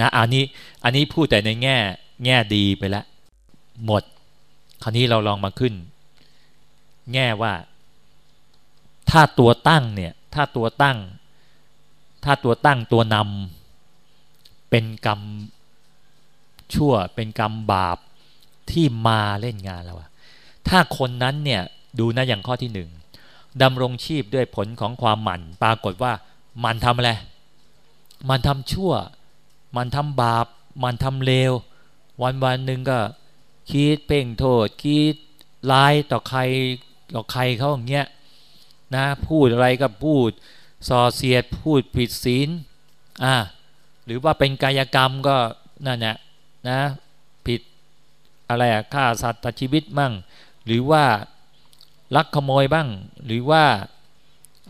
นะอันนี้อันนี้พูดแต่ในแง่แง่ดีไปแล้วหมด คราวนี้เราลองมาขึ้น แง่ว่า ถ้าตัวตั้งเนี่ย ถ้าตัวตั้ง ถ้าตัวตั้งตัวนำเป็นกรรมชั่วเป็นกรรมบาปที่มาเล่นงานเราอะถ้าคนนั้นเนี่ยดูนะอย่างข้อที่หนึ่งดำรงชีพด้วยผลของความหมั่น ปรากฏว่ามันทำอะไร มันทำชั่ว มันทำบาป มันทำเลว วันวันหนึ่งก็คิดเพ่งโทษ คิดร้ายต่อใครต่อใครเขาอย่างเงี้ยนะพูดอะไรก็พูดส่อเสียดพูดผิดศีลอ่าหรือว่าเป็นกายกรรมก็นั่นแหละนะผิดอะไรอะฆ่าสัตว์ตัดชีวิตมั่ง หรือว่าลักขโมยบ้าง หรือว่า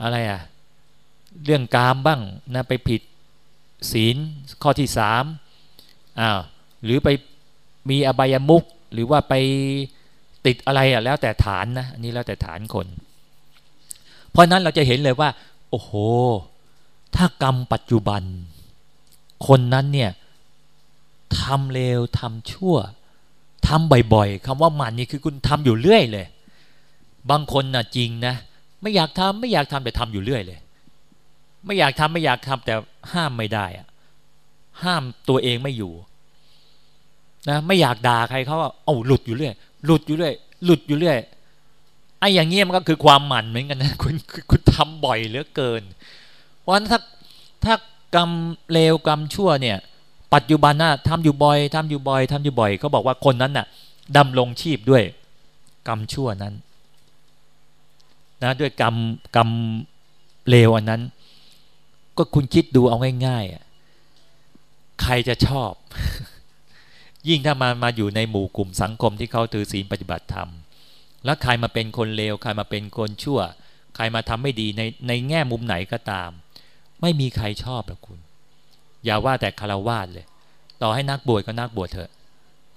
อะไรอะเรื่องกามบ้างนะไปผิด ศีลข้อที่สามอ้าวหรือไปมีอบายมุกหรือว่าไปติดอะไรอะแล้วแต่ฐานนะอันนี้แล้วแต่ฐานคน เพราะนั้นเราจะเห็นเลยว่า โอ้โห ถ้ากรรมปัจจุบัน คนนั้นเนี่ยทำเลวทำชั่วทำบ่อยๆคำว่ามันนี่คือคุณทำอยู่เรื่อยเลย บางคนนะจริงนะ ไม่อยากทำไม่อยากทำแต่ทำอยู่เรื่อยเลย ไม่อยากทำไม่อยากทำแต่ห้ามไม่ได้อะห้ามตัวเองไม่อยู่นะไม่อยากด่าใครเขาว่าเอาหลุดอยู่เรื่อยหลุดอยู่เรื่อยหลุดอยู่เรื่อยไอ้อย่างเงี้ยมันก็คือความหมันเหมือนกันนะคุณคุณทำบ่อยเหลือเกิน เพราะฉะนั้นถ้าถ้ากรรมเลวกรรมชั่วเนี่ย ปัจจุบันน่ะทำอยู่บ่อยทำอยู่บ่อยทำอยู่บ่อยเขาบอกว่าคนนั้นน่ะดำรงชีพด้วย กรรมชั่วนั้นนะด้วยกรรมกรรมเลวอันนั้น ก็คุณคิดดูเอาง่ายๆใครจะชอบ ยิ่งถ้ามามาอยู่ในหมู่กลุ่มสังคมที่เขาถือศีลปฏิบัติธรรม แล้วใครมาเป็นคนเลวใครมาเป็นคนชั่ว ใครมาทำไม่ดีในในแง่มุมไหนก็ตาม ไม่มีใครชอบหรอกคุณ อย่าว่าแต่คารวาสเลย ต่อให้นักบวชก็นักบวชเถอะ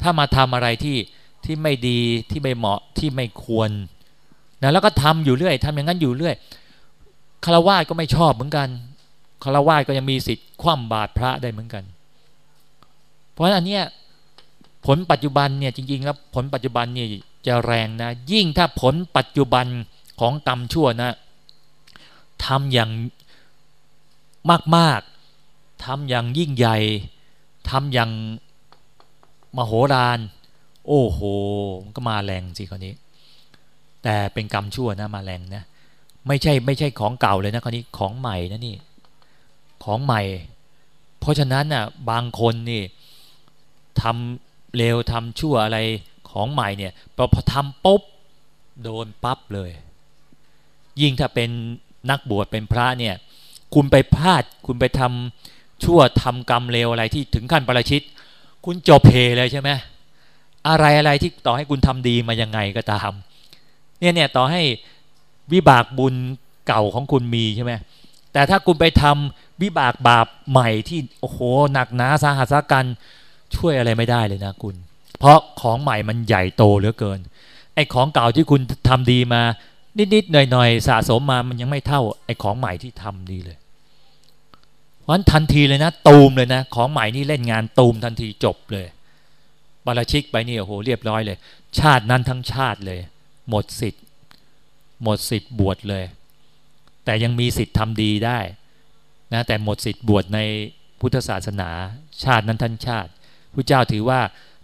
ถ้ามาทำอะไรที่ที่ไม่ดีที่ไม่เหมาะที่ไม่ควรนะแล้วก็ทำอยู่เรื่อยทำอย่างนั้นอยู่เรื่อยคารวาสก็ไม่ชอบเหมือนกัน คารวาสก็ยังมีสิทธิ์คว่ำบาตรพระได้เหมือนกัน เพราะฉะนั้นอันเนี้ยผลปัจจุบันเนี่ยจริงๆแล้วผลปัจจุบันเนี่ยจะแรงนะ ยิ่งถ้าผลปัจจุบันของกรรมชั่วนะทำอย่างมากทำอย่างยิ่งใหญ่ทำอย่างมโหฬารโอ้โหมันก็มาแรงสิคนนี้ แต่เป็นกรรมชั่วนะมาแรงนะ ไม่ใช่ไม่ใช่ของเก่าเลยนะคนนี้ของใหม่นะนี่ ของใหม่ เพราะฉะนั้นน่ะบางคนนี่ทำเลวทำชั่วอะไรของใหม่เนี่ยพอพอทำปุ๊บโดนปั๊บเลย ยิ่งถ้าเป็นนักบวชเป็นพระเนี่ยคุณไปพลาดคุณไปทำชั่วทำกรรมเลวอะไรที่ถึงขั้นประชิดคุณจบเพเลยใช่ไหมอะไรอะไรที่ต่อให้คุณทำดีมายังไงก็ตามเนี่ยเนี่ยต่อให้วิบากบุญเก่าของคุณมีใช่ไหมแต่ถ้าคุณไปทำ วิบากบาปใหม่ที่โอ้โหหนักหนาสาหัสกันช่วยอะไรไม่ได้เลยนะคุณ เพราะของใหม่มันใหญ่โตเหลือเกินไอ้ของเก่าที่คุณทำดีมา นิดๆหน่อยๆสะสมมามันยังไม่เท่าไอ้ของใหม่ที่ทำดีเลยเพราะทันทีเลยนะตูมเลยนะ ของใหม่นี่เล่นงานตูมทันทีจบเลยบาราชิกไปนี่โอ้โหเรียบร้อยเลย ชาตินั้นทั้งชาติเลย หมดสิทธิ์ หมดสิทธิ์บวชเลย แต่ยังมีสิทธิ์ทำดีได้ นะแต่หมดสิทธิ์บวชในพุทธศาสนาชาตินั้นทั้งชาติพระเจ้าถือว่า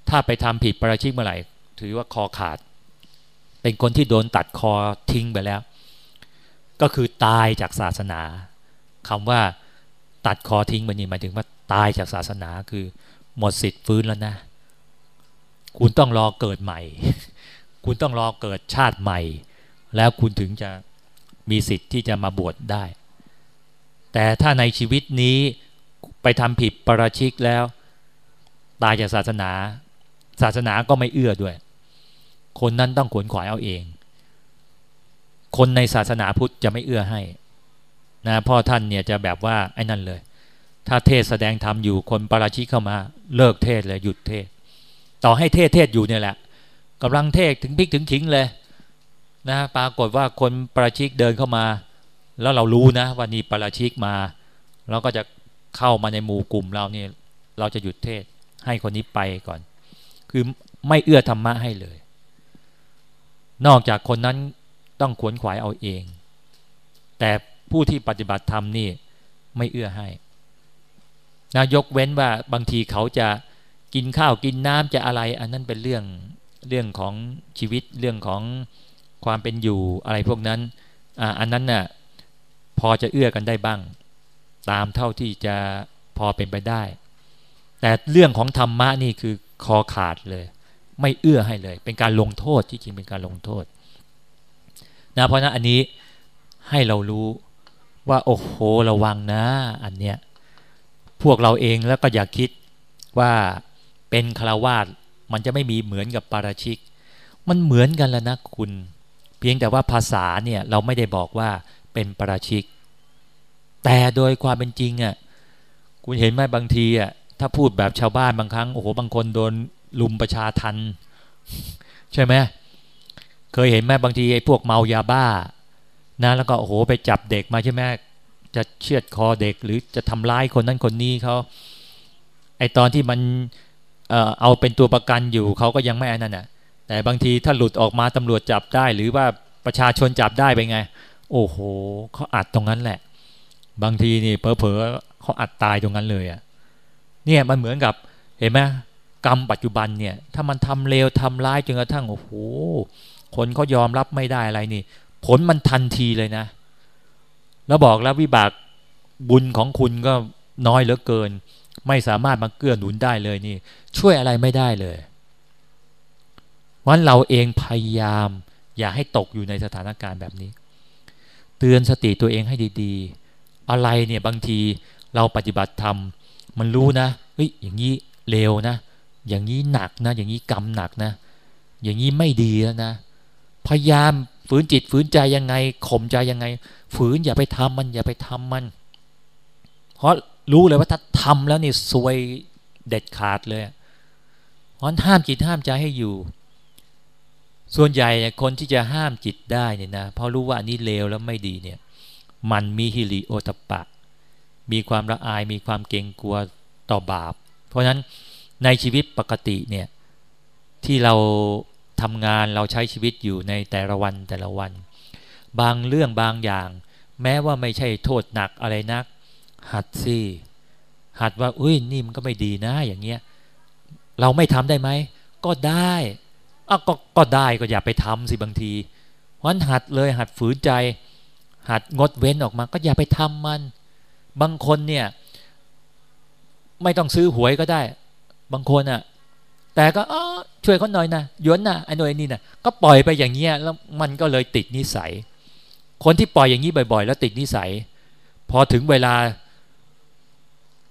ถ้าไปทำผิดประชิกเมื่อไหร่ ถือว่าคอขาด เป็นคนที่โดนตัดคอทิ้งไปแล้ว ก็คือตายจากศาสนาคำว่าตัดคอทิ้งไปนี่หมายถึงว่าตายจากศาสนาคือหมดสิทธิ์ฟื้นแล้วนะ คุณต้องรอเกิดใหม่ คุณต้องรอเกิดชาติใหม่ แล้วคุณถึงจะมีสิทธิ์ที่จะมาบวชได้ แต่ถ้าในชีวิตนี้ไปทำผิดประชิกแล้ว ตายจากศาสนา ศาสนาก็ไม่เอื้อด้วย คนนั้นต้องขวนขวายเอาเอง คนในศาสนาพุทธจะไม่เอื้อให้นะพ่อท่านเนี่ยจะแบบว่าไอ้นั่นเลย ถ้าเทศแสดงธรรมอยู่คนปราชิกเข้ามาเลิกเทศเลยหยุดเทศ ต่อให้เทศเทศอยู่เนี่ยแหละกำลังเทศถึงพิกถึงขิงเลยนะปรากฏว่าคนปราชิกเดินเข้ามา แล้วเรารู้นะว่านี่ปราชิกมา เราก็จะเข้ามาในหมู่กลุ่มเราเนี่ยเราจะหยุดเทศให้คนนี้ไปก่อน คือไม่เอื้อธรรมะให้เลย นอกจากคนนั้นต้องขวนขวายเอาเอง แต่ผู้ที่ปฏิบัติธรรมนี่ไม่เอื้อให้นะยกเว้นว่าบางทีเขาจะกินข้าวกินน้ำจะอะไร อันนั้นเป็นเรื่องเรื่องของชีวิตเรื่องของความเป็นอยู่อะไรพวกนั้นอ่าอันนั้นน่ะ พอจะเอื้อกันได้บ้าง ตามเท่าที่จะพอเป็นไปได้ แต่เรื่องของธรรมะนี่คือคอขาดเลย ไม่เอื้อให้เลย เป็นการลงโทษที่จริงเป็นการลงโทษนะเพราะนั้นอันนี้ให้เรารู้ว่าโอ้โหระวังนะอันเนี้ยพวกเราเองแล้วก็อย่าคิดว่าเป็นคารวาสมันจะไม่มีเหมือนกับปาราชิก มันเหมือนกันแล้วนะคุณ เพียงแต่ว่าภาษาเนี่ยเราไม่ได้บอกว่า เป็นปราชิก แต่โดยความเป็นจริงอะคุณเห็นไหมบางทีอะถ้าพูดแบบชาวบ้านบางครั้งโอ้โหบางคนโดนลุมประชาทันใช่ไหมเคยเห็นไหมบางทีไอ้พวกเมายาบ้านะแล้วก็โอ้โหไปจับเด็กมาใช่ไหมจะเชือดคอเด็กหรือจะทำร้ายคนนั้นคนนี้เขาไอตอนที่มันเอ่อเอาเป็นตัวประกันอยู่เขาก็ยังไม่อันนั้นน่ะแต่บางทีถ้าหลุดออกมาตำรวจจับได้ หรือว่าประชาชนจับได้ไปไง โอ้โหเขาอัดตรงนั้นแหละ บางทีนี่เพอๆเขาอัดตายตรงนั้นเลยอะ่ะเนี่ยมันเหมือนกับเห็นไหมกรรมปัจจุบันเนี่ย ถ้ามันทำเลวทำร้ายจนกระทั่งโอ้โหคนเขายอมรับไม่ได้อะไรนี่ ผลมันทันทีเลยนะ แล้วบอกแล้ววิบากบุญของคุณก็น้อยเหลือเกิน ไม่สามารถมาเกื้อหนุนได้เลยนี่ ช่วยอะไรไม่ได้เลยวันเราเองพยายาม อย่าให้ตกอยู่ในสถานการณ์แบบนี้ เตือนสติตัวเองให้ดีๆ อะไรเนี่ยบางทีเราปฏิบัติธรรมมันรู้นะเฮ้ยอย่างนี้เลวนะ อย่างนี้หนักนะ อย่างนี้กรรมหนักนะ อย่างนี้ไม่ดีแล้วนะพยายามฝืนจิตฝืนใจยังไงข่มใจยังไง ฝืนอย่าไปทำมันอย่าไปทำมัน เพราะรู้เลยว่าถ้าทำแล้วนี่ซวยเด็ดขาดเลยเพราะห้ามจิตห้ามใจให้อยู่ ส่วนใหญ่คนที่จะห้ามจิตได้เนี่ยนะเพราะรู้ว่าอันนี้เลวแล้วไม่ดีเนี่ยมันมีฮิริโอตปะ มีความละอายมีความเกรงกลัวต่อบาป เพราะฉะนั้นในชีวิตปกติเนี่ยที่เราทำงานเราใช้ชีวิตอยู่ในแต่ละวันแต่ละวัน บางเรื่องบางอย่าง แม้ว่าไม่ใช่โทษหนักอะไรนัก หัดสิหัดว่าอุ้ยนี่มันก็ไม่ดีนะอย่างเงี้ยเราไม่ทำได้ไหมก็ได้ อ้าก็ก็ได้ก็อย่าไปทำสิบางทีเพราะนั้นหัดเลยหัดฝืนใจ หัดงดเว้นออกมา ก็อย่าไปทำมัน บางคนเนี่ย ไม่ต้องซื้อหวยก็ได้ บางคนอะ่ะ แต่ก็อ๋อช่วยเขาหน่อยนะย้อนนะไอ้หน่อยนี่นะก็ปล่อยไปอย่างเงี้ยแล้วมันก็เลยติดนิสัย คนที่ปล่อยอย่างนี้บ่อย ๆ แล้วติดนิสัย พอถึงเวลา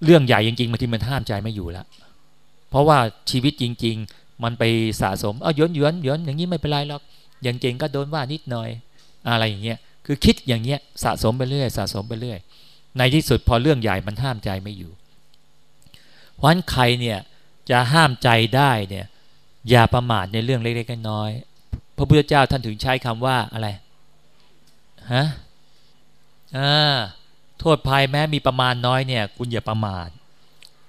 เรื่องใหญ่จริงๆบางทีมันห้ามใจไม่อยู่แล้วเพราะว่าชีวิตจริง ๆ มันไปสะสมเอาย้อนย้อนย้อนอย่างนี้ไม่เป็นไรหรอกอย่างเก่งก็โดนว่านิดหน่อยอะไรอย่างเงี้ยคือคิดอย่างเงี้ยสะสมไปเรื่อยสะสมไปเรื่อย ในที่สุดพอเรื่องใหญ่มันห้ามใจไม่อยู่เพราะนั้นใครเนี่ยจะห้ามใจได้เนี่ยอย่าประมาทในเรื่องเล็กๆน้อยๆพระพุทธเจ้าท่านถึงใช้คำว่าอะไรฮะอ่าโทษภัยแม้มีประมาณน้อยเนี่ย คุณอย่าประมาท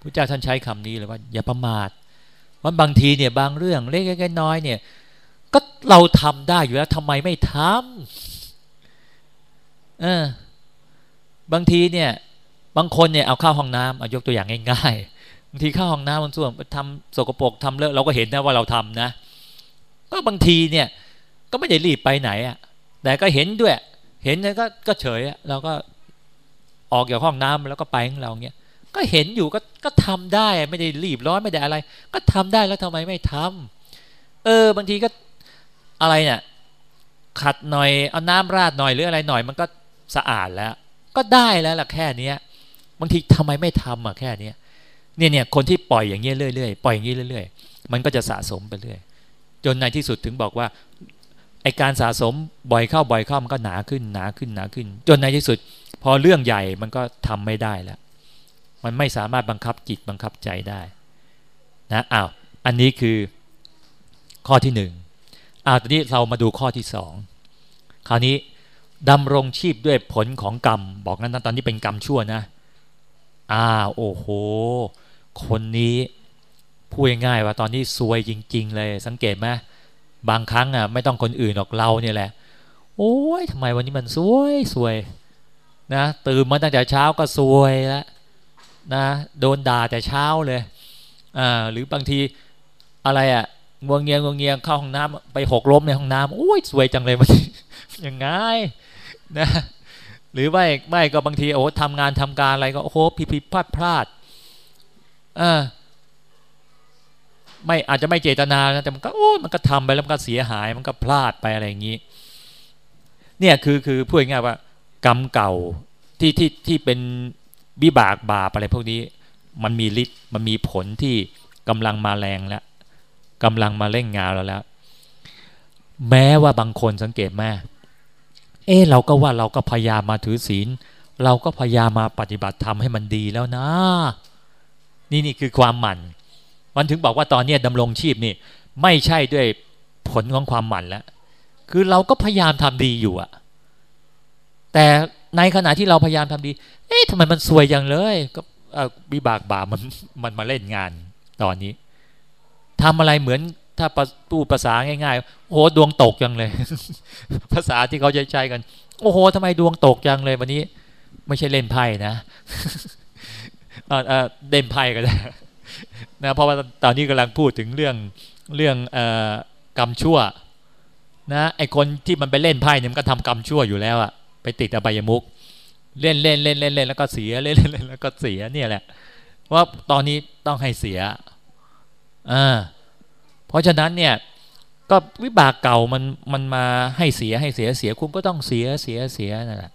พระเจ้าท่านใช้คำนี้เลยว่า อย่าประมาท เพราบางทีเนี่ยบางเรื่องเล็กๆน้อยๆเนี่ยก็เราทำได้อยู่แล้วทำไมไม่ทำเออบางทีเนี่ยบางคนเนี่ยเอาเข้าห้องน้ำเอายกตัวอย่างง่ายๆบางทีเข้าห้องน้ำบางส่วนทำสกปรกทำเลอะเราก็เห็นนะว่าเราทำนะ ก็บางทีเนี่ยก็ไม่ได้รีบไปไหนอะแต่ก็เห็นด้วย เห็นแล้วก็ก็เฉยเราก็ออกจากห้องน้ำแล้วก็ไปของเราเนี่ย ก็เห็นอยู่ก็ก็ทำได้ไม่ได้รีบร้อนไม่ได้อะไร ก็ทำได้แล้วทำไมไม่ทำเออบางทีก็อะไรเนี่ยขัดหน่อยเอาน้ำราดหน่อยหรืออะไรหน่อย มันก็สะอาดแล้ว ก็ได้แล้วล่ะแค่เนี้ยบางทีทำไมไม่ทำอะแค่เนี้ยเนี่ยเนี่ยคนที่ปล่อยอย่างเงี้ยเรื่อยๆปล่อยอย่างเงี้ยเรื่อยๆ มันก็จะสะสมไปเรื่อยจนในที่สุดถึงบอกว่าไอการสะสมบ่อยเข้าบ่อยเข้ามันก็หนาขึ้นหนาขึ้นหนาขึ้น จนในที่สุด พอเรื่องใหญ่มันก็ทำไม่ได้แล้ว มันไม่สามารถบังคับจิตบังคับใจได้นะอ้าวอันนี้คือข้อที่หนึ่งอ้าวตอนนี้เรามาดูข้อที่สองคราวนี้ดำรงชีพด้วยผลของกรรม บอกนั้นตอนนี้เป็นกรรมชั่วนะอ้าโอ้โห คนนี้พูดง่ายว่าตอนนี้ซวยจริง ๆ เลยสังเกตไหมบางครั้งอะไม่ต้องคนอื่นหรอกเราเนี่ยแหละ โอ้ยทำไมวันนี้มันซวยซวยนะตื่นมาตั้งแต่เช้าก็ซวยแล้ว นะโดนด่าแต่เช้าเลยอ่าหรือบางทีอะไรอะงวงเงียงงวงเงียงเข้าห้องน้ำไปหกล้มในห้องน้ำโอ้ยสวยจังเลยมันยังไงนะหรือไม่ไม่ก็บางทีโอ้ทำงานทำการอะไรก็โอ้โหผิดผิดพลาดพลาดอ่าไม่อาจจะไม่เจตนานะแต่มันก็โอ้มันก็ทำไปแล้วมันก็เสียหายมันก็พลาดไปอะไรอย่างนี้ เนี่ยคือคือพูดง่ายว่ากรรมเก่าที่ที่ที่เป็น วิบากบาปอะไรพวกนี้มันมีฤทธิ์มันมีผลที่กำลังมาแรงแล้วกำลังมาเล่นงานเราแล้ว แม้ว่าบางคนสังเกตแม่เออเราก็ว่าเราก็พยายามมาถือศีล เราก็พยายามมาปฏิบัติธรรมให้มันดีแล้วนะ นี่นี่คือความหมั่น มันถึงบอกว่าตอนนี้ดำรงชีพนี่ ไม่ใช่ด้วยผลของความหมั่นแล้ว คือเราก็พยายามทำดีอยู่อะแต่ ในขณะที่เราพยายามทำดี เอ๊ะทำไมมันสวยอย่างเลย ก็วิบากบาปมันมันมาเล่นงานตอนนี้ทำอะไรเหมือนถ้าตู้ภาษาง่ายๆ โอ้โหดวงตกยังเลย ภาษาที่เขาใช้กัน โอ้โหทำไมดวงตกยังเลย วันนี้ ไม่ใช่เล่นไพ่นะเล่นไพ่ก็ได้นะเพราะว่าตอนนี้กำลังพูดถึงเรื่องเรื่องกรรมชั่วนะไอคนที่มันไปเล่นไพ่เนี่ยมันก็ทำกรรมชั่วอยู่แล้วอะ ไปติดอบายมุกเล่นเล่นเล่นเล่นเล่นแล้วก็เสียเล่นเล่นแล้วก็เสียเนี่ยแหละว่าตอนนี้ต้องให้เสียอ่าเพราะฉะนั้นเนี่ยก็วิบากเก่ามันมันมาให้เสียให้เสียเสียคุณก็ต้องเสียเสียเสียนั่นแหละ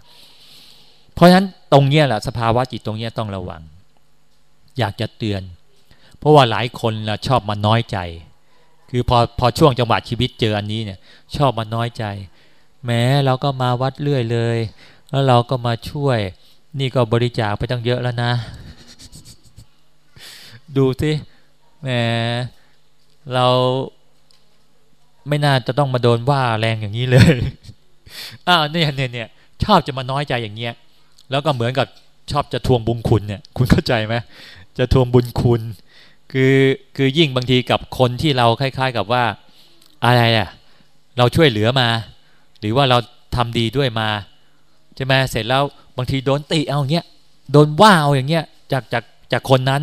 เพราะฉะนั้นตรงเนี้ยแหละสภาวะจิตตรงเนี้ยต้องระวัง อยากจะเตือน เพราะว่าหลายคนเราชอบมาน้อยใจ คือพอพอช่วงจังหวะชีวิตเจออันนี้เนี่ย ชอบมาน้อยใจ แม้เราก็มาวัดเรื่อยเลย แล้วเราก็มาช่วย นี่ก็บริจาคไปตั้งเยอะแล้วนะ ดูสิแหมเราไม่น่าจะต้องมาโดนว่าแรงอย่างนี้เลย อ้าวเนี่ยเนี่ยเนี่ยชอบจะมาน้อยใจอย่างเงี้ย แล้วก็เหมือนกับชอบจะทวงบุญคุณเนี่ย คุณเข้าใจไหมจะทวงบุญคุณ คือคือยิ่งบางทีกับคนที่เราคล้าย ๆ กับว่า อะไรอะเราช่วยเหลือมา หรือว่าเราทำดีด้วยมาใช่ไหมเสร็จแล้วบางทีโดนติเอาอย่างเงี้ยโดนว่าเอาอย่างเงี้ยจากจากจากคนนั้น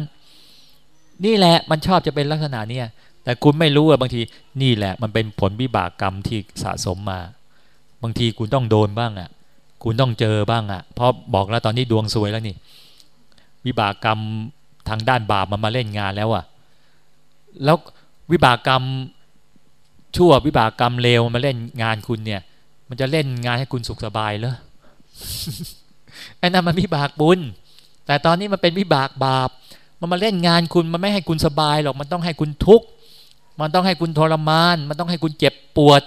นี่แหละมันชอบจะเป็นลักษณะเนี้ยแต่คุณไม่รู้ว่าบางทีนี่แหละ มันเป็นผลวิบากกรรมที่สะสมมา บางทีคุณต้องโดนบ้างอะ่ะ คุณต้องเจอบ้างอะ่ะ เพราะบอกแล้วตอนนี้ดวงสวยแล้วนี่ วิบากกรรมทางด้านบาปมันมาเล่นงานแล้วอะ่ะ แล้ววิบากกรรมชั่ววิบากกรรมเลวมาเล่นงานคุณเนี่ย มันจะเล่นงานให้คุณสุขสบายเหรอไอ้นั่นมันวิบากบุญ แต่ตอนนี้มันเป็นวิบากบาป มันมาเล่นงานคุณมันไม่ให้คุณสบายหรอก มันต้องให้คุณทุกข์ มันต้องให้คุณทรมาน มันต้องให้คุณเจ็บปวด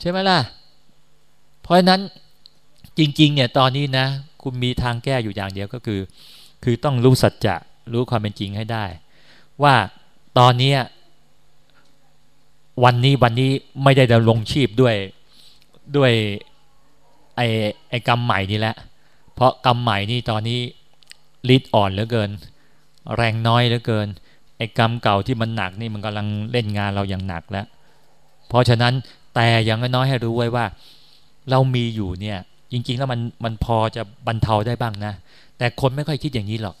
ใช่ไหมล่ะ เพราะฉะนั้นจริง ๆ เนี่ยตอนนี้นะ คุณมีทางแก้อยู่อย่างเดียวก็คือ คือต้องรู้สัจจะรู้ความเป็นจริงให้ได้ ว่าตอนนี้ วันนี้วันนี้ไม่ได้ดำรงชีพด้วยด้วยไอ้ไอ้กรรมใหม่นี่แหละ เพราะกรรมใหม่นี่ตอนนี้ฤทธิ์อ่อนเหลือเกิน แรงน้อยเหลือเกิน ไอ้กรรมเก่าที่มันหนักนี่มันกำลังเล่นงานเราอย่างหนักแล้ว เพราะฉะนั้นแต่อย่างน้อยให้รู้ไว้ว่า เรามีอยู่เนี่ยจริง ๆ แล้วมันมันพอจะบรรเทาได้บ้างนะ แต่คนไม่ค่อยคิดอย่างนี้หรอก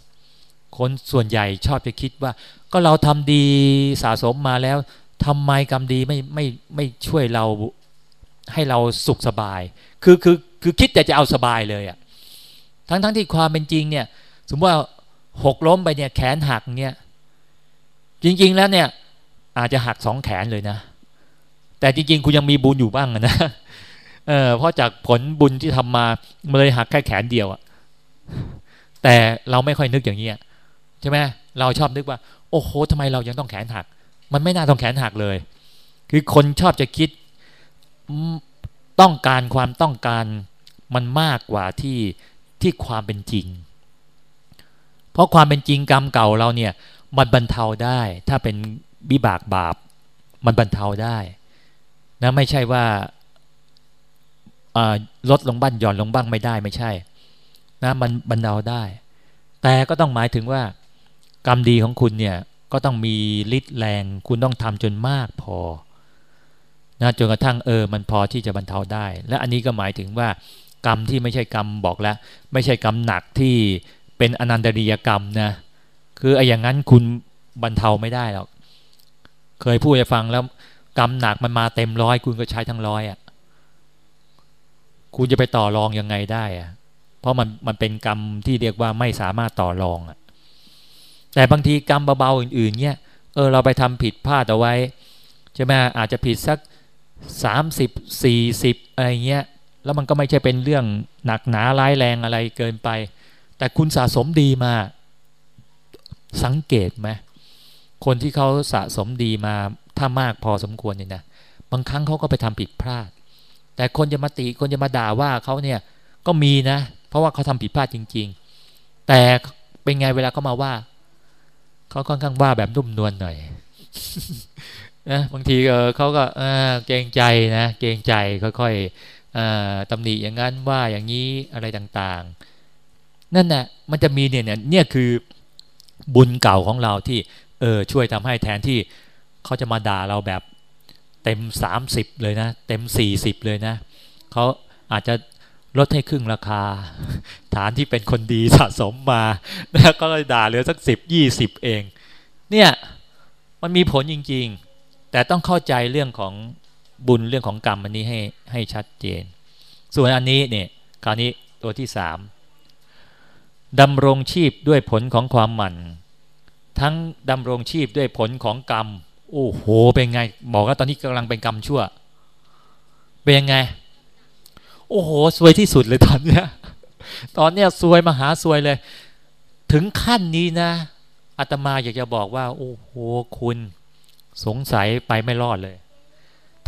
คนส่วนใหญ่ชอบจะคิดว่า ก็เราทำดีสะสมมาแล้ว ทำไมกรรมดีไม่ไม่ไม่ช่วยเราให้เราสุขสบาย คือคือคือคิดแต่จะเอาสบายเลยอะ่ะทั้งทั้งที่ความเป็นจริงเนี่ย สมมติว่าหกล้มไปเนี่ยแขนหักเนี่ย จริง ๆ แล้วเนี่ย อาจจะหักสองแขนเลยนะ แต่จริง ๆ คุณยังมีบุญอยู่บ้างนะเออเพราะจากผลบุญที่ทำมาเมยหักแค่แขนเดียวอะแต่เราไม่ค่อยนึกอย่างนี้ยใช่ไหมเราชอบนึกว่า โอ้โหทำไมเรายังต้องแขนหัก มันไม่น่าต้องแขนหักเลย คือคนชอบจะคิดต้องการความต้องการมันมากกว่าที่ที่ความเป็นจริง เพราะความเป็นจริงกรรมเก่าเราเนี่ยมันบรรเทาได้ ถ้าเป็นบิบากบาป มันบรรเทาได้นะไม่ใช่ว่าลดลงบ้างหย่อนลงบ้างไม่ได้ไม่ใช่นะมันบรรเทาได้ แต่ก็ต้องหมายถึงว่ากรรมดีของคุณเนี่ย ก็ต้องมีฤทธิ์แรง คุณต้องทำจนมากพอนะจนกระทั่งเออมันพอที่จะบรรเทาได้ และอันนี้ก็หมายถึงว่ากรรมที่ไม่ใช่กรรมบอกแล้ว ไม่ใช่กรรมหนักที่เป็นอนันตริยกรรมนะคือไอ้อย่างนั้นคุณบรรเทาไม่ได้หรอกเคยพูดให้ฟังแล้วกรรมหนักมันมาเต็มร้อย คุณก็ใช้ทั้งร้อยอะ่ะคุณจะไปต่อรองยังไงได้อะ่ะเพราะมันมันเป็นกรรมที่เรียกว่าไม่สามารถต่อรองอะ่ะ แต่บางทีกรรมเบาๆอื่นๆเนี่ยเออเราไปทำผิดพลาดเอาไว้ใช่ไหมอาจจะผิดสักสามสิบสี่สิบอะไรเงี้ยแล้วมันก็ไม่ใช่เป็นเรื่องหนักหนาร้ายแรงอะไรเกินไป แต่คุณสะสมดีมาสังเกตไหมคนที่เขาสะสมดีมาถ้ามากพอสมควรเนี่ยนะบางครั้งเขาก็ไปทำผิดพลาด แต่คนจะมาติคนจะมาด่าว่าเขาเนี่ยก็มีนะ เพราะว่าเขาทำผิดพลาดจริง ๆ แต่เป็นไงเวลาเขามาว่า เขาค่อนข้างว่าแบบนุ่มนวลหน่อยนะบางทีเขาก็เกรงใจนะเกรงใจค่อยๆตำหนิอย่างนั้นว่าอย่างนี้อะไรต่างๆ นั่นแหละมันจะมีเนี่ยเนี่ยคือบุญเก่าของเราที่เออช่วยทำให้แทนที่เขาจะมาด่าเราแบบเต็มสามสิบเลยนะ เต็มสี่สิบเลยนะเขาอาจจะ ลดให้ครึ่งราคา ฐานที่เป็นคนดีสะสมมา แล้วก็เลยด่าเหลือสักสิบยี่สิบเอง เนี่ยมันมีผลจริง ๆ แต่ต้องเข้าใจเรื่องของบุญเรื่องของกรรมอันนี้ให้ให้ชัดเจน ส่วนอันนี้เนี่ยคราวนี้ตัวที่สามดำรงชีพด้วยผลของความหมั่น ทั้งดำรงชีพด้วยผลของกรรม โอ้โห เป็นไง บอกว่าตอนนี้กำลังเป็นกรรมชั่ว เป็นยังไง โอ้โหสวยที่สุดเลยตอนเนี้ยตอนเนี้ยสวยมหาสวยเลย ถึงขั้นนี้นะอาตมาอยากจะบอกว่า โอ้โหคุณสงสัยไปไม่รอดเลย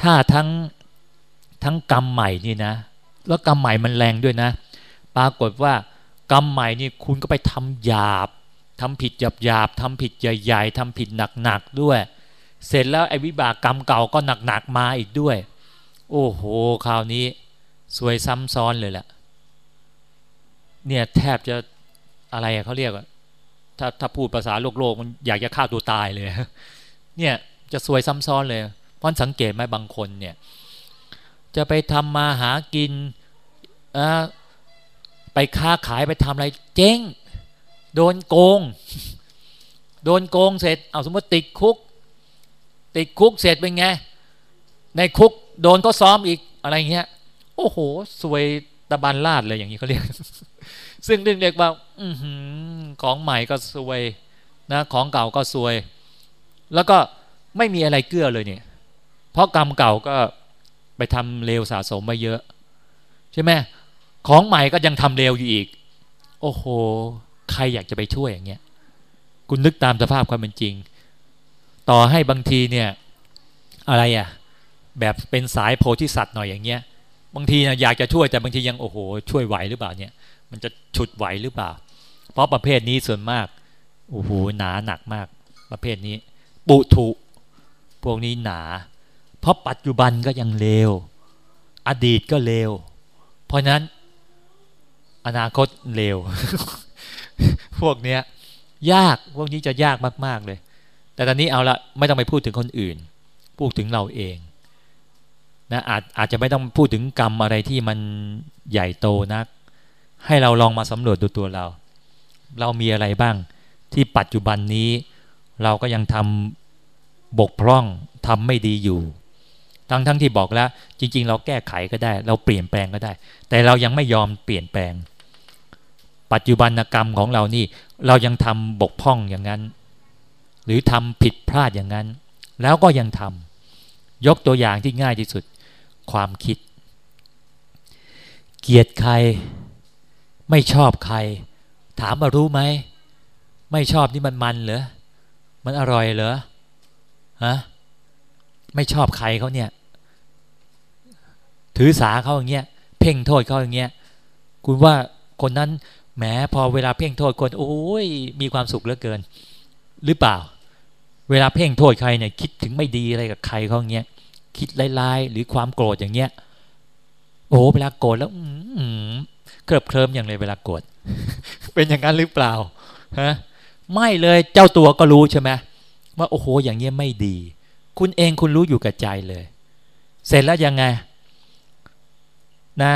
ถ้าทั้งทั้งกรรมใหม่นี่นะ แล้วกรรมใหม่มันแรงด้วยนะ ปรากฏว่ากรรมใหม่นี่คุณก็ไปทำหยาบทำผิดหยาบหยาบทำผิดใหญ่ๆทำผิดหนักๆด้วย เสร็จแล้วไอ้วิบากกรรมเก่าก็หนักๆมาอีกด้วย โอ้โหคราวนี้ สวยซ้ำซ้อนเลยแหละเนี่ยแทบจะอะไรเขาเรียกว่าถ้าถ้าพูดภาษาโลกโลกมันอยากจะฆ่าตัวตายเลยเนี่ยจะสวยซ้ำซ้อนเลยเพราะสังเกตไหมบางคนเนี่ยจะไปทำมาหากินไปค้าขายไปทำอะไรเจ๊งโดนโกง โดนโกงเสร็จเอาสมมติติดคุก ติดคุกเสร็จเป็นไง ในคุกโดนก็ซ้อมอีกอะไรเงี้ย โอ้โห สวยตะบันลาดเลยอย่างนี้เขาเรียก ซึ่งเรื่องเรียกว่าอของใหม่ก็สวยนะของเก่าก็สวย แล้วก็ไม่มีอะไรเกื้อเลยเนี่ย เพราะกรรมเก่าก็ไปทำเลวสะสมมาเยอะ ใช่ไหมของใหม่ก็ยังทำเลวอยู่อีก โอ้โห ใครอยากจะไปช่วยอย่างเงี้ย คุณนึกตามสภาพความเป็นจริง ต่อให้บางทีเนี่ย อะไรอะ่ะ แบบเป็นสายโพธิสัตว์หน่อยอย่างเงี้ย บางทีนะอยากจะช่วยแต่บางทียังโอ้โห ช่วยไหวหรือเปล่าเนี่ย มันจะฉุดไหวหรือเปล่า เพราะประเภทนี้ส่วนมากโอ้โหหนาหนักมาก ประเภทนี้ ปุถุพวกนี้หนา เพราะปัจจุบันก็ยังเลวอดีตก็เลวเพราะนั้น อนาคตเลวพวกเนี้ย ยากพวกนี้จะยากมาก ๆเลย แต่ตอนนี้เอาละไม่ต้องไปพูดถึงคนอื่น พูดถึงเราเอง นะอาจอาจจะไม่ต้องพูดถึงกรรมอะไรที่มันใหญ่โตนัก ให้เราลองมาสำรวจดูตัวเรา เรามีอะไรบ้างที่ปัจจุบันนี้ เราก็ยังทำบกพร่องทำไม่ดีอยู่ ทั้งทั้งที่บอกแล้วจริง ๆ เราแก้ไขก็ได้ เราเปลี่ยนแปลงก็ได้ แต่เรายังไม่ยอมเปลี่ยนแปลง ปัจจุบันกรรมของเรานี่ เรายังทำบกพร่องอย่างนั้น หรือทำผิดพลาดอย่างนั้น แล้วก็ยังทำยกตัวอย่างที่ง่ายที่สุด ความคิด เกลียดใคร ไม่ชอบใคร ถามมารู้ไหม ไม่ชอบนี่มันมันเหรอ มันอร่อยเหรอ ฮะ ไม่ชอบใครเขาเนี่ย ถือสาเขาอย่างเงี้ย เพ่งโทษเขาอย่างเงี้ย คุณว่าคนนั้นแหมพอเวลาเพ่งโทษคน โอ้ย มีความสุขเหลือเกิน หรือเปล่า เวลาเพ่งโทษใครเนี่ยคิดถึงไม่ดีอะไรกับใครเขาอย่างเงี้ย คิดลายๆ หรือความโกรธอย่างเงี้ย โอ้เวลาโกรธแล้วเคลิบเคลิมอย่างเลยเวลาโกรธเป็นอย่างนั้นหรือเปล่าฮะไม่เลยเจ้าตัวก็รู้ใช่ไหมว่าโอ้โหอย่างเงี้ยไม่ดี คุณเองคุณรู้อยู่กับใจเลย เสร็จแล้วยังไงนะ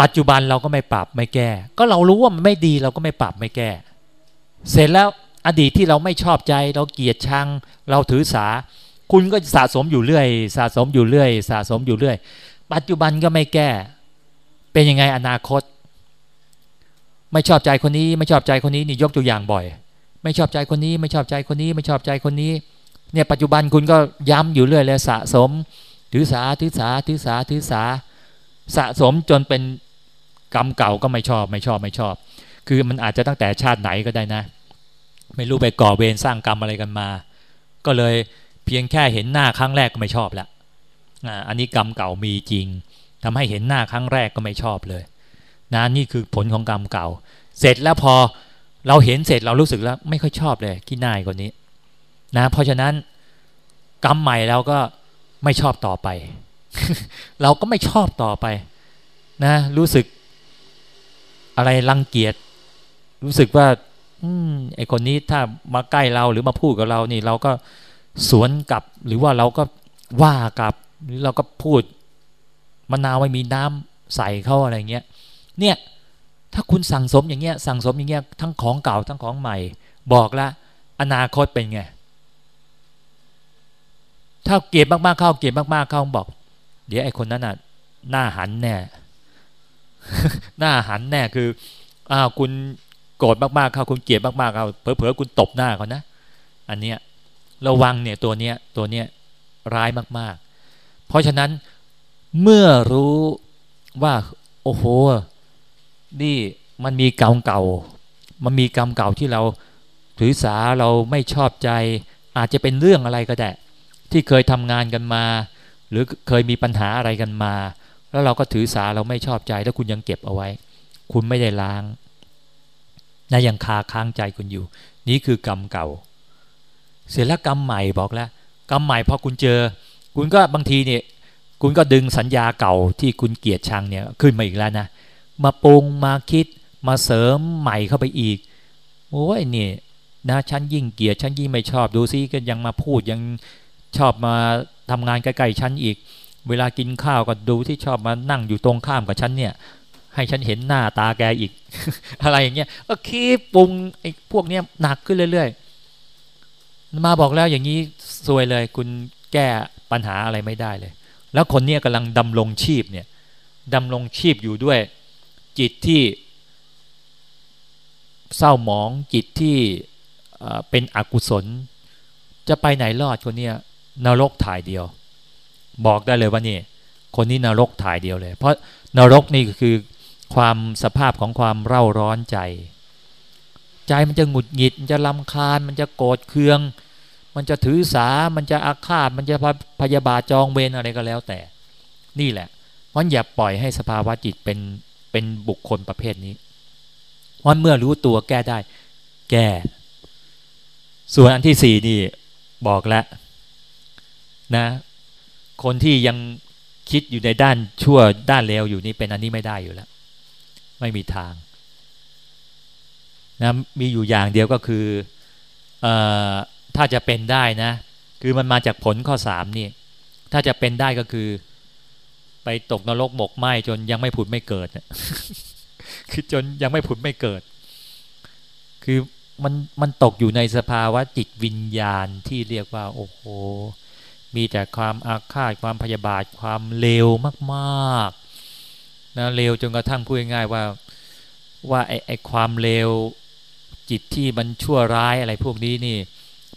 ปัจจุบันเราก็ไม่ปรับไม่แก้ ก็เรารู้ว่ามันไม่ดีเราก็ไม่ปรับไม่แก้ เสร็จแล้วอดีตที่เราไม่ชอบใจ เราเกลียดชัง เราถือสา คุณก็สะสมอยู่เรื่อย สะสมอยู่เรื่อย สะสมอยู่เรื่อย ปัจจุบันก็ไม่แก้ เป็นยังไงอนาคต ไม่ชอบใจคนนี้ ไม่ชอบใจคนนี้นี่ยกตัวอย่างบ่อย ไม่ชอบใจคนนี้ ไม่ชอบใจคนนี้ ไม่ชอบใจคนนี้ เนี่ยปัจจุบันคุณก็ย้ำอยู่เรื่อยเลยสะสมถือสาถือสาถือสาถือสาสะสมจนเป็นกรรมเก่าก็ไม่ชอบไม่ชอบไม่ชอบ คือมันอาจจะตั้งแต่ชาติไหนก็ได้นะ ไม่รู้ไปก่อเวรสร้างกรรมอะไรกันมา ก็เลย เพียงแค่เห็นหน้าครั้งแรกก็ไม่ชอบแล้วอันนี้กรรมเก่ามีจริงทำให้เห็นหน้าครั้งแรกก็ไม่ชอบเลยนะนี่คือผลของกรรมเก่า เสร็จแล้วพอเราเห็นเสร็จเรารู้สึกแล้ว ไม่ค่อยชอบเลยขี้หน้าคนนี้นะเพราะฉะนั้นกรรมใหม่เราก็ไม่ชอบต่อไป เราก็ไม่ชอบต่อไป นะ รู้สึก อะไรรังเกียจรู้สึกว่า อืมไอคนนี้ถ้ามาใกล้เราหรือมาพูดกับเรานี่ เราก็ สวนกลับหรือว่าเราก็ว่ากลับ หรือเราก็พูดมะนาวไม่มีน้ำใส่เข้าอะไรเงี้ยเนี่ยถ้าคุณสั่งสมอย่างเงี้ยสั่งสมอย่างเงี้ยทั้งของเก่าทั้งของใหม่ บอกละอนาคตเป็นไงถ้าเก็บมากๆเข้าเก็บมากๆเข้าบอก เดี๋ยวไอ้คนนั้นน่ะหน้าหันแน่หน้าหันแน่คืออ้าวคุณโกรธมากๆเข้าคุณเกลียดมากๆเข้าเผลอๆคุณตบหน้าเขานะ อันเนี้ย ระวังเนี่ยตัวเนี้ยตัวเนี้ยร้ายมาก ๆ เพราะฉะนั้นเมื่อรู้ว่าโอ้โห นี่มันมีกรรมเก่า มันมีกรรมเก่าที่เราถือสาเราไม่ชอบใจ อาจจะเป็นเรื่องอะไรก็ได้ที่เคยทำงานกันมา หรือเคยมีปัญหาอะไรกันมา แล้วเราก็ถือสาเราไม่ชอบใจ แล้วคุณยังเก็บเอาไว้ คุณไม่ได้ล้างนะยังคาค้างใจคุณอยู่ นี่คือกรรมเก่า เสร็จแล้วกรรมใหม่บอกแล้วกรรมใหม่พอคุณเจอ คุณก็บางทีเนี่ยคุณก็ดึงสัญญาเก่าที่คุณเกลียดชังเนี่ยขึ้นมาอีกแล้วนะ มาปรุงมาคิดมาเสริมใหม่เข้าไปอีกโอ้ยนี่นะฉันยิ่งเกลียดฉันยิ่งไม่ชอบดูซิก็ยังมาพูดยังชอบมาทำงานใกล้ๆฉันอีก เวลากินข้าวก็ดูที่ชอบมานั่งอยู่ตรงข้ามกับฉันเนี่ย ให้ฉันเห็นหน้าตาแกอีก อะไรอย่างเงี้ยก็คีบปรุงไอ้พวกเนี้ยหนักขึ้นเรื่อยๆ มาบอกแล้วอย่างนี้ซวยเลย คุณแก้ปัญหาอะไรไม่ได้เลย แล้วคนเนี้ยกำลังดำรงชีพเนี่ยดำรงชีพอยู่ด้วย จิตที่เศร้าหมองจิตที่เป็นอกุศล จะไปไหนรอดคนเนี้ยนรกถ่ายเดียว บอกได้เลยว่านี่คนนี้นรกถ่ายเดียวเลย เพราะนรกนี่คือความสภาพของความเร่าร้อนใจ ใจมันจะหงุดหงิดมันจะลำคาญ มันจะโกรธเคือง มันจะถือสา มันจะอาฆาต มันจะพยาบาทจองเวรอะไรก็แล้วแต่ นี่แหละเพราะอย่าปล่อยให้สภาวะจิตเป็นเป็นบุคคลประเภทนี้วันเมื่อรู้ตัวแก้ได้ แก้ ส่วนอันที่สี่นี่บอกแล้วนะ คนที่ยังคิดอยู่ในด้านชั่วด้านเลวอยู่นี่เป็นอันนี้ไม่ได้อยู่แล้ว ไม่มีทางนะมีอยู่อย่างเดียวก็คืออ ถ้าจะเป็นได้นะ คือมันมาจากผลข้อสามนี่ ถ้าจะเป็นได้ก็คือ ไปตกนรกหมกไหมจนยังไม่ผุดไม่เกิดคือจนยังไม่ผุดไม่เกิด คือมันมันตกอยู่ในสภาวะจิตวิญญาณที่เรียกว่าโอ้โหมีแต่ความอาฆาตความพยาบาทความเลวมากๆนะเลวจนกระทั่งพูดง่ายๆว่าว่าไอ้ไอ้ความเลวจิตที่มันชั่วร้ายอะไรพวกนี้นี่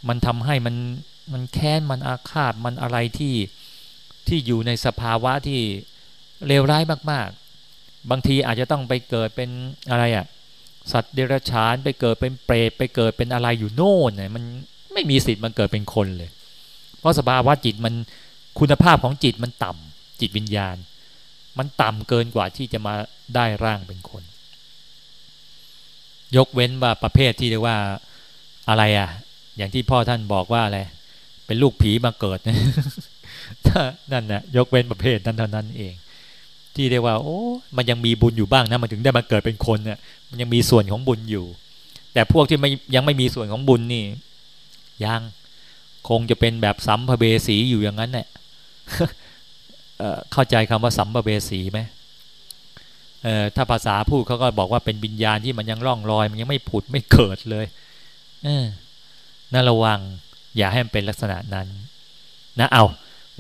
มันทำให้มันมันแค้นมันอาฆาตมันอะไรที่ที่อยู่ในสภาวะที่เลวร้ายมาก ๆ บางทีอาจจะต้องไปเกิดเป็นอะไรอะ่ะสัตว์เดรัจฉานไปเกิดเป็นเปรตไปเกิดเป็นอะไรอยู่โน่นเนี่ยมันไม่มีสิทธิ์มันเกิดเป็นคนเลย เพราะสภาวะจิตมันคุณภาพของจิตมันต่ำจิตวิญญาณ มันต่ำเกินกว่าที่จะมาได้ร่างเป็นคน ยกเว้นว่าประเภทที่เรียกว่าอะไรอะ อย่างที่พ่อท่านบอกว่าอะไรเป็นลูกผีมาเกิดนั่นนะยกเว้นประเภทนั้นเท่านั้นเอง ที่เรียกว่า โอ้ มันยังมีบุญอยู่บ้างนะมันถึงได้มาเกิดเป็นคนเนี่ยมันยังมีส่วนของบุญอยู่ แต่พวกที่ไม่ยังไม่มีส่วนของบุญนี่ยังคงจะเป็นแบบสัมภเบสีอยู่อย่างนั้นแหละเข้าใจคำว่าสัมภเบสีไหมถ้าภาษาพูดเขาก็บอกว่าเป็นวิญญาณที่มันยังร่องรอย มันยังไม่ผุดไม่เกิดเลย น่าระวัง อย่าให้มันเป็นลักษณะนั้นนะเอา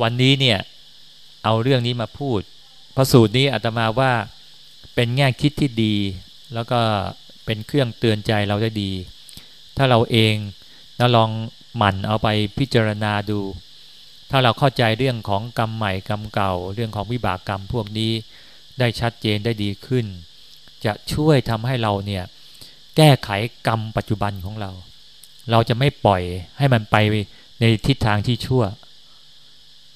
วันนี้เนี่ยเอาเรื่องนี้มาพูดพระสูตรนี้อาตมาว่าเป็นแง่คิดที่ดี แล้วก็เป็นเครื่องเตือนใจเราได้ดี ถ้าเราเองนะลองหมั่นเอาไปพิจารณาดู ถ้าเราเข้าใจเรื่องของกรรมใหม่กรรมเก่า เรื่องของวิบากกรรมพวกนี้ได้ชัดเจนได้ดีขึ้น จะช่วยทำให้เราเนี่ยแก้ไขกรรมปัจจุบันของเรา เราจะไม่ปล่อยให้มันไปในทิศทางที่ชั่ว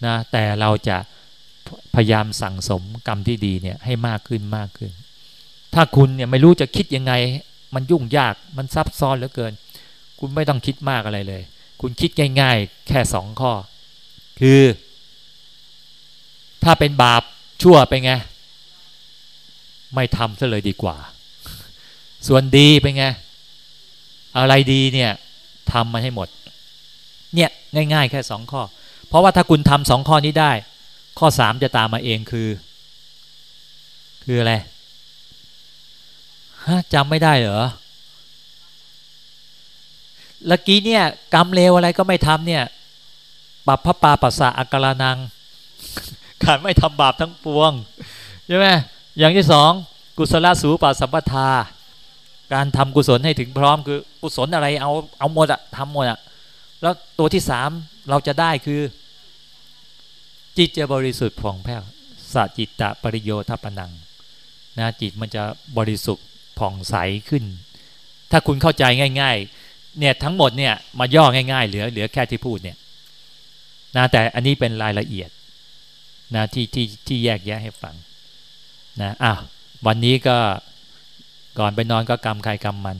นะแต่เราจะพยายามสั่งสมกรรมที่ดีเนี่ยให้มากขึ้นมากขึ้น ถ้าคุณเนี่ยไม่รู้จะคิดยังไง มันยุ่งยากมันซับซ้อนเหลือเกิน คุณไม่ต้องคิดมากอะไรเลย คุณคิดง่าย ๆ แค่สองข้อ คือ ถ้าเป็นบาปชั่วไปไง ไม่ทำซะเลยดีกว่า ส่วนดีเป็นไง อะไรดีเนี่ย ทำมาให้หมด เนี่ยง่าย ๆ แค่สองข้อ เพราะว่าถ้าคุณทำสองข้อนี้ได้ ข้อสามจะตามมาเองคือ คืออะไรฮะจำไม่ได้เหรอละกี้เนี่ยกรรมเลวอะไรก็ไม่ทำเนี่ยปับพระปาปัสสะอักลานังการไม่ทำบาปทั้งปวงใช่ไหมอย่างที่สองกุศลสูปสัมปทา การทำกุศลให้ถึงพร้อมคือกุศลอะไรเอาเอาหมดอะทำหมดอะแล้วตัวที่สามเราจะได้คือ จิตจะบริสุทธิ์ผ่องแผ้วสัจิตตะปริโยทัปนังนะจิตมันจะบริสุทธิ์ผ่องใสขึ้น ถ้าคุณเข้าใจง่าย ๆ เนี่ยทั้งหมดเนี่ยมาย่อง่ายๆ เหลือเหลือแค่ที่พูดเนี่ยนะแต่อันนี้เป็นรายละเอียดนะที่ที่ที่แยกแยะให้ฟังนะอ้าววันนี้ก็ ก่อนไปนอนก็กรรมใครกรรมมัน